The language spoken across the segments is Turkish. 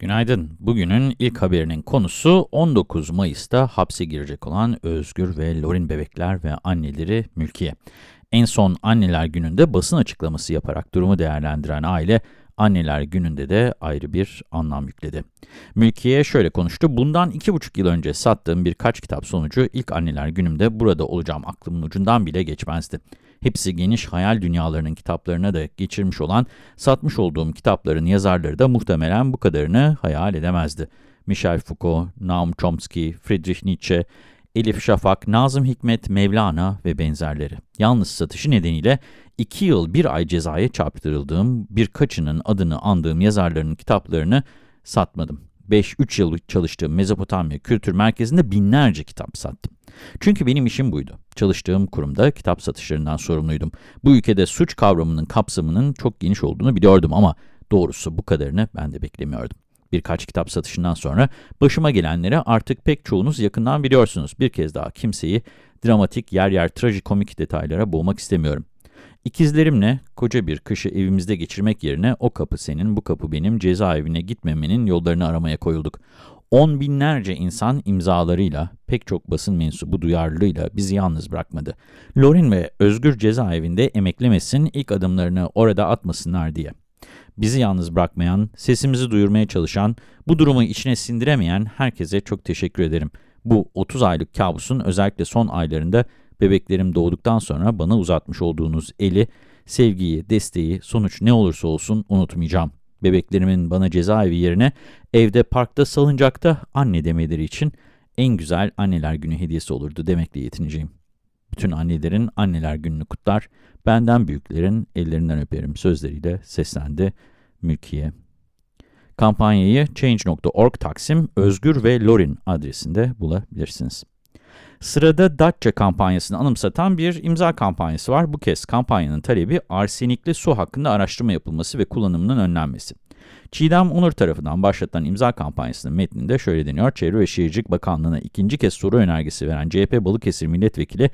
Günaydın. Bugünün ilk haberinin konusu 19 Mayıs'ta hapse girecek olan Özgür ve Lorin bebekler ve anneleri Mülkiye. En son anneler gününde basın açıklaması yaparak durumu değerlendiren aile, anneler gününde de ayrı bir anlam yükledi. Mülkiye şöyle konuştu, bundan iki buçuk yıl önce sattığım birkaç kitap sonucu ilk anneler günümde burada olacağım aklımın ucundan bile geçmezdi. Hepsi geniş hayal dünyalarının kitaplarına da geçirmiş olan, satmış olduğum kitapların yazarları da muhtemelen bu kadarını hayal edemezdi. Michel Foucault, Noam Chomsky, Friedrich Nietzsche, Elif Şafak, Nazım Hikmet, Mevlana ve benzerleri. Yalnız satışı nedeniyle 2 yıl 1 ay cezaya çarptırıldığım birkaçının adını andığım yazarların kitaplarını satmadım. 5-3 yıl çalıştığım Mezopotamya Kültür Merkezi'nde binlerce kitap sattım. Çünkü benim işim buydu. Çalıştığım kurumda kitap satışlarından sorumluydum. Bu ülkede suç kavramının kapsamının çok geniş olduğunu biliyordum ama doğrusu bu kadarını ben de beklemiyordum. Birkaç kitap satışından sonra başıma gelenleri artık pek çoğunuz yakından biliyorsunuz. Bir kez daha kimseyi dramatik, yer yer trajikomik detaylara boğmak istemiyorum. İkizlerimle koca bir kışı evimizde geçirmek yerine o kapı senin, bu kapı benim cezaevine gitmemenin yollarını aramaya koyulduk. On binlerce insan imzalarıyla, pek çok basın mensubu duyarlılığıyla bizi yalnız bırakmadı. Lorin ve Özgür cezaevinde emeklemesin, ilk adımlarını orada atmasınlar diye. Bizi yalnız bırakmayan, sesimizi duyurmaya çalışan, bu durumu içine sindiremeyen herkese çok teşekkür ederim. Bu 30 aylık kabusun özellikle son aylarında bebeklerim doğduktan sonra bana uzatmış olduğunuz eli, sevgiyi, desteği, sonuç ne olursa olsun unutmayacağım. Bebeklerimin bana cezaevi yerine evde, parkta, salıncakta anne demeleri için en güzel anneler günü hediyesi olurdu demekle yetineceğim. Bütün annelerin anneler gününü kutlar, benden büyüklerin ellerinden öperim sözleriyle seslendi Mülkiye. Kampanyayı Change.org Taksim Özgür ve Lorin adresinde bulabilirsiniz. Sırada Datça kampanyasını anımsatan bir imza kampanyası var. Bu kez kampanyanın talebi arsenikli su hakkında araştırma yapılması ve kullanımının önlenmesi. Çiğdem Onur tarafından başlatılan imza kampanyasının metninde şöyle deniyor. Çevre ve Şehircilik Bakanlığı'na ikinci kez soru önergesi veren CHP Balıkesir Milletvekili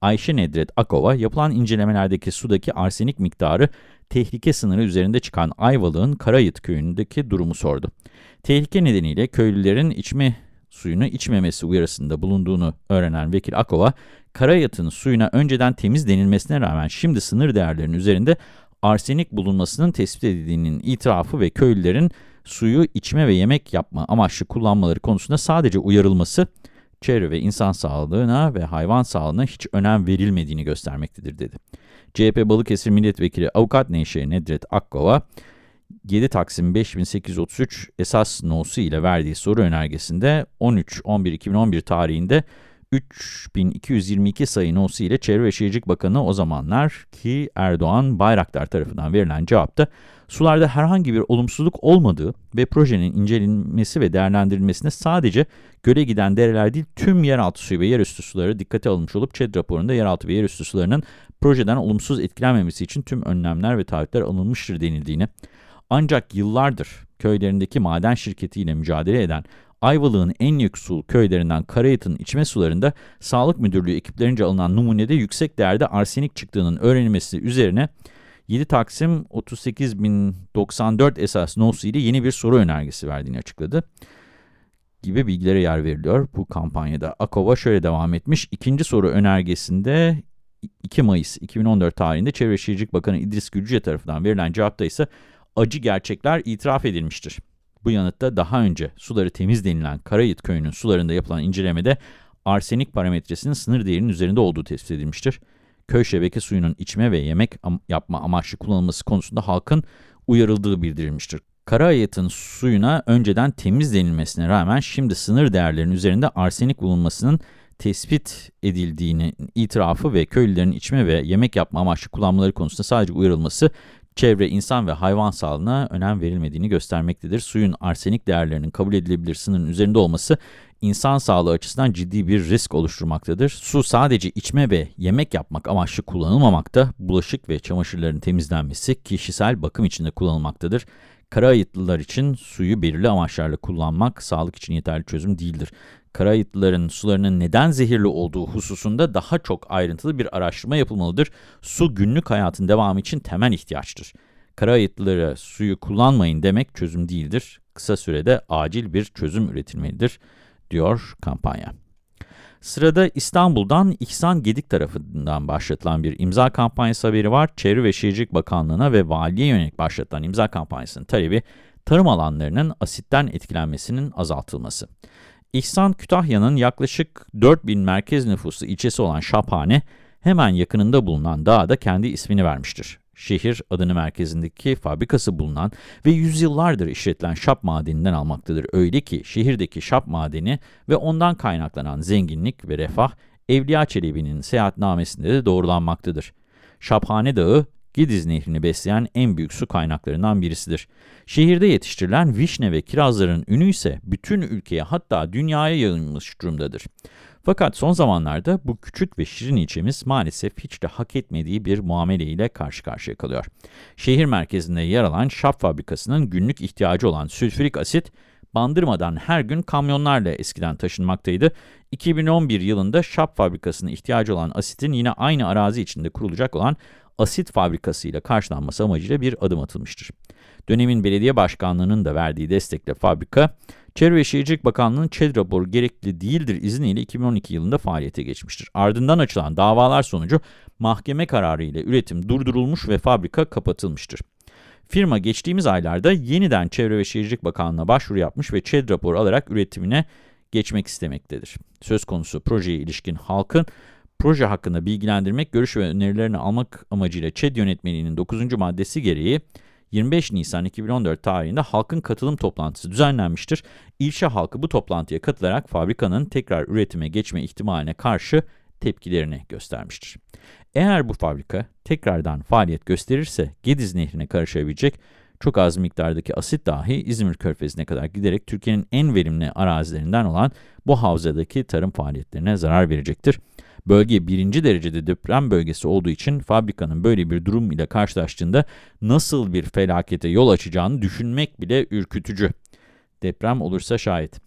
Ayşe Nedret Akova, yapılan incelemelerdeki sudaki arsenik miktarı tehlike sınırı üzerinde çıkan Ayvalık'ın Karayıt köyündeki durumu sordu. Tehlike nedeniyle köylülerin içme suyunu içmemesi uyarısında bulunduğunu öğrenen Vekil Akova, Karayat'ın suyuna önceden temiz denilmesine rağmen şimdi sınır değerlerinin üzerinde arsenik bulunmasının tespit edildiğinin itirafı ve köylülerin suyu içme ve yemek yapma amaçlı kullanmaları konusunda sadece uyarılması, çevre ve insan sağlığına ve hayvan sağlığına hiç önem verilmediğini göstermektedir dedi. CHP Balıkesir Milletvekili Avukat Nevşehir Nedret Akkova, 7 Taksim 5833 esas nosu ile verdiği soru önergesinde 13-11-2011 tarihinde 3222 sayı nosu ile Çevre ve Şehircilik Bakanı o zamanlar ki Erdoğan Bayraktar tarafından verilen cevapta sularda herhangi bir olumsuzluk olmadığı ve projenin incelenmesi ve değerlendirilmesine sadece göle giden dereler değil tüm yeraltı suyu ve yerüstü suları dikkate alınmış olup ÇED raporunda yeraltı ve yerüstü sularının projeden olumsuz etkilenmemesi için tüm önlemler ve taahhütler alınmıştır denildiğini, ancak yıllardır köylerindeki maden şirketiyle mücadele eden Ayvalık'ın en yoksul köylerinden Karayat'ın içme sularında Sağlık Müdürlüğü ekiplerince alınan numunede yüksek değerde arsenik çıktığının öğrenilmesi üzerine 7 Taksim 38.094 esas nosu ile yeni bir soru önergesi verdiğini açıkladı gibi bilgilere yer veriliyor bu kampanyada. Akova şöyle devam etmiş. İkinci soru önergesinde 2 Mayıs 2014 tarihinde Çevre Şehircilik Bakanı İdris Gülcüce tarafından verilen cevapta ise acı gerçekler itiraf edilmiştir. Bu yanıtta daha önce suları temiz denilen Karayit köyünün sularında yapılan incelemede arsenik parametresinin sınır değerinin üzerinde olduğu tespit edilmiştir. Köy şebeke suyunun içme ve yemek am yapma amaçlı kullanılması konusunda halkın uyarıldığı bildirilmiştir. Karayat'ın suyuna önceden temiz denilmesine rağmen şimdi sınır değerlerinin üzerinde arsenik bulunmasının tespit edildiğini itirafı ve köylülerin içme ve yemek yapma amaçlı kullanmaları konusunda sadece uyarılması çevre, insan ve hayvan sağlığına önem verilmediğini göstermektedir. Suyun arsenik değerlerinin kabul edilebilir sınırın üzerinde olması insan sağlığı açısından ciddi bir risk oluşturmaktadır. Su sadece içme ve yemek yapmak amaçlı kullanılmamakta, bulaşık ve çamaşırların temizlenmesi kişisel bakım için de kullanılmaktadır. Karayitlılar için suyu belirli amaçlarla kullanmak sağlık için yeterli çözüm değildir. Karayitlıların sularının neden zehirli olduğu hususunda daha çok ayrıntılı bir araştırma yapılmalıdır. Su günlük hayatın devamı için temel ihtiyaçtır. Kara ayıtları suyu kullanmayın demek çözüm değildir. Kısa sürede acil bir çözüm üretilmelidir, diyor kampanya. Sırada İstanbul'dan İhsan Gedik tarafından başlatılan bir imza kampanyası haberi var. Çevre ve Şehircilik Bakanlığı'na ve valiye yönelik başlatılan imza kampanyasının talebi tarım alanlarının asitten etkilenmesinin azaltılması. İhsan Kütahya'nın yaklaşık 4000 merkez nüfuslu ilçesi olan Şaphane, hemen yakınında bulunan dağda kendi ismini vermiştir. Şehir adını merkezindeki fabrikası bulunan ve yüzyıllardır işletilen şap madeninden almaktadır. Öyle ki şehirdeki şap madeni ve ondan kaynaklanan zenginlik ve refah Evliya Çelebi'nin seyahatnamesinde de doğrulanmaktadır. Şaphane Dağı, Gidiz Nehri'ni besleyen en büyük su kaynaklarından birisidir. Şehirde yetiştirilen vişne ve kirazların ünü ise bütün ülkeye hatta dünyaya yayılmış durumdadır. Fakat son zamanlarda bu küçük ve şirin ilçemiz maalesef hiç de hak etmediği bir muamele ile karşı karşıya kalıyor. Şehir merkezinde yer alan şap fabrikasının günlük ihtiyacı olan sülfürik asit, Bandırmadan her gün kamyonlarla eskiden taşınmaktaydı. 2011 yılında şap fabrikasına ihtiyacı olan asitin yine aynı arazi içinde kurulacak olan asit fabrikası ile karşılanması amacıyla bir adım atılmıştır. Dönemin belediye başkanlığının da verdiği destekle fabrika, Çevre ve Şehircilik Bakanlığı'nın ÇED raporu gerekli değildir izniyle 2012 yılında faaliyete geçmiştir. Ardından açılan davalar sonucu mahkeme kararı ile üretim durdurulmuş ve fabrika kapatılmıştır. Firma geçtiğimiz aylarda yeniden Çevre ve Şehircilik Bakanlığı'na başvuru yapmış ve ÇED raporu alarak üretimine geçmek istemektedir. Söz konusu projeye ilişkin halkın proje hakkında bilgilendirmek, görüş ve önerilerini almak amacıyla ÇED yönetmeliğinin 9. maddesi gereği 25 Nisan 2014 tarihinde halkın katılım toplantısı düzenlenmiştir. İlçe halkı bu toplantıya katılarak fabrikanın tekrar üretime geçme ihtimaline karşı tepkilerini göstermiştir. Eğer bu fabrika tekrardan faaliyet gösterirse Gediz Nehri'ne karışabilecek çok az miktardaki asit dahi İzmir Körfezi'ne kadar giderek Türkiye'nin en verimli arazilerinden olan bu havzadaki tarım faaliyetlerine zarar verecektir. Bölge birinci derecede deprem bölgesi olduğu için fabrikanın böyle bir durum ile karşılaştığında nasıl bir felakete yol açacağını düşünmek bile ürkütücü. Deprem olursa şayet.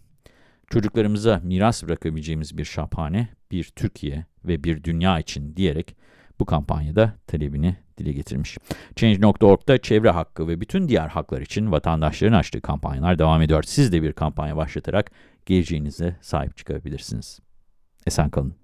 Çocuklarımıza miras bırakabileceğimiz bir şaphane, bir Türkiye ve bir dünya için diyerek bu kampanyada talebini dile getirmiş. Change.org'da çevre hakkı ve bütün diğer haklar için vatandaşların açtığı kampanyalar devam ediyor. Siz de bir kampanya başlatarak geleceğinize sahip çıkabilirsiniz. Esen kalın.